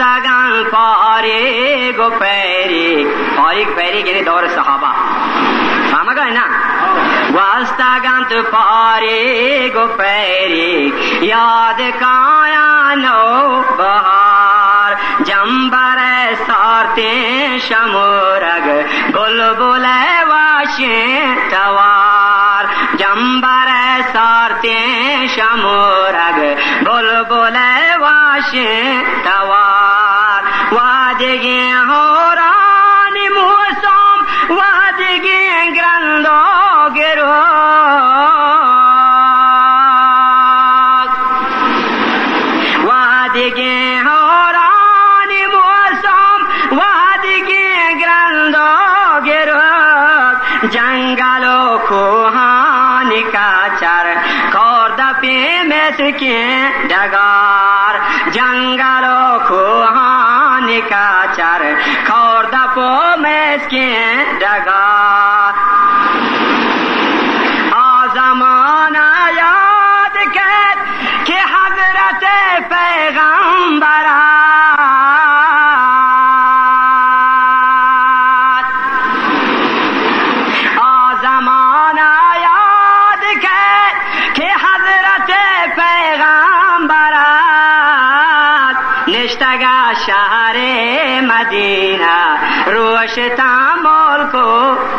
सगन को और एक पैरी। और एक पैरी के लिए दौर सहाबा। समझ गए ना? गंत तो पारे गो पैरी। याद काया नो बहार। जम्बर सारते शमोरग। बुलबुल वाशे तवार। जम्बर सारते शमोरग। बुलबुल वाशे तवार। ವಾದಿಗೆ ಹೋರಾನಿ ಮೂಸೋಂ ವಾದಿಗೆ ಗ್ರಂಥೋಗಿರೋ ವಾದಿಗೆ ಹೋರಾನಿ ಮೂಸೋಂ ವಾದಿಗೆ ಗ್ರಂಥೋಗಿರೋ ಜಂಗಲೋ ಕೋಹಾನಿಕಾ चार खौर दपे में के डगार जंगल இருக்கேன் सगा शहरे मदीना रोश तामोल को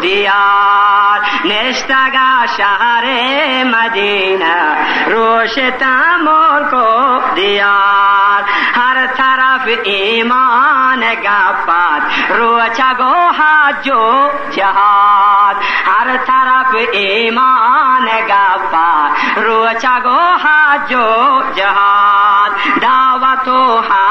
दियार निस्तगा शहरे मदीना रोश तामोल को दियार हर तरफ़ ईमान गपात रोचा गो हाथ जो जहाद हर तरफ़ ईमान गपात रोचा गो हाथ जो जहाद दावा तो हाथ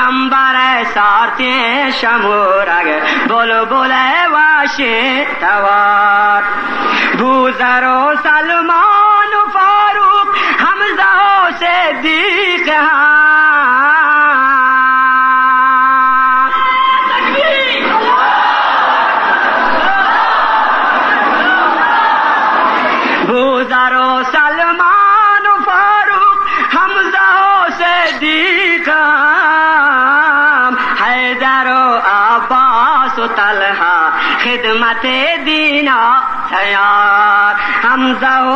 जम्बर सारते शमोरग बोल बोले वाशे तवार। भूजरो सलमान फारूक हमजा से दी तो तलहा खिदमत दीना तैयार हम जाओ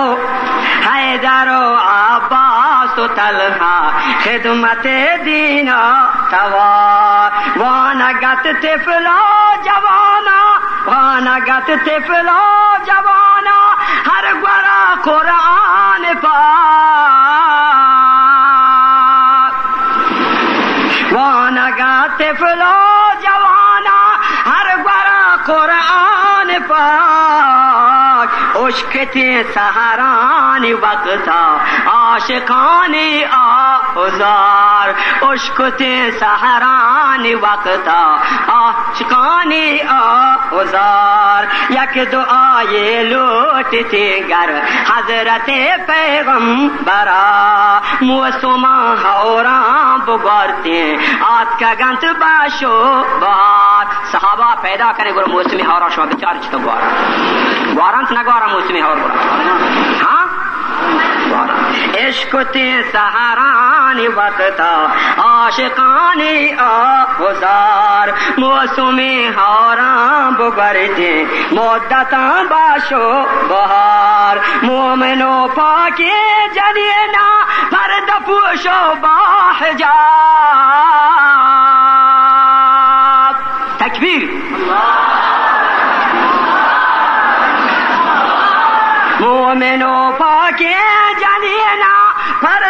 हैदरो अब्बास तलहा खिदमत दीना तवार वानगत तिफलो जवाना वानगत तिफलो जवाना हर गरा कुरान पाक वानगत तिफलो मुश्किते सहारानी वक्ता आशकानी आजार उश्कते सहारानी वक्ता आशकानी आजार यक दुआए लूटते गर हजरते पैगम बरा मुसुमा हौरा बुगौरते आत का गंत बाशो बहा ಸಹಾಬಾ ಪೈದಾ ಕರೆಗೋರು ಮೋಸಮಿ ಹೌರ ಶೋ ವಿಚಾರ ಚಿತ ಗೋರ ವಾರಂತ ನಗೋರ ಮೋಸಮಿ ಹೌರ ಗೋರ ಹಾ इश्क ते सहारानी वक्ता आशकानी आजार मौसमी हाराम बरते मोदता बाशो बहार। मोमनो पाके ज़रिए ना पर्द पुशो बाहजार 我们都跑进家里那。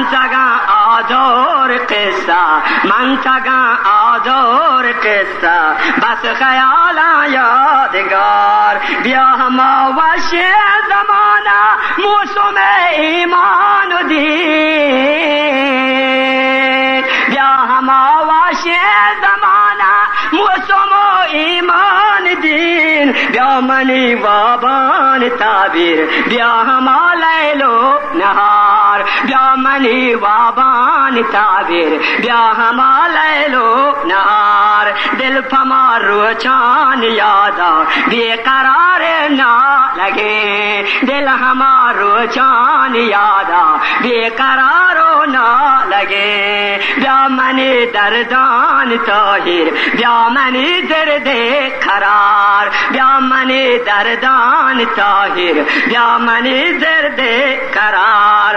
মানচাগা অজোর কেসা মানচাগা অজোর কেসা বাস খয়ালা यादगार, ब्याह मावश जमाना, मौसम ईमान दी ब्याह मावश जमाना, मौसम ईमान दीन। ब्यामनी बाबान ताबीर, ब्याह मालैलो नहार। वाली वाबान ताबीर ब्याह नार, दिल फमार रुचान यादा, बेकरार ना लगे, दिल हमारो चान यादा, बेकरारो ना लगे। दरदान ताहिर तोहिर व्यामनी दर्दे खरार दरदान ताहिर तोहिर व्यामनी दर्दे करार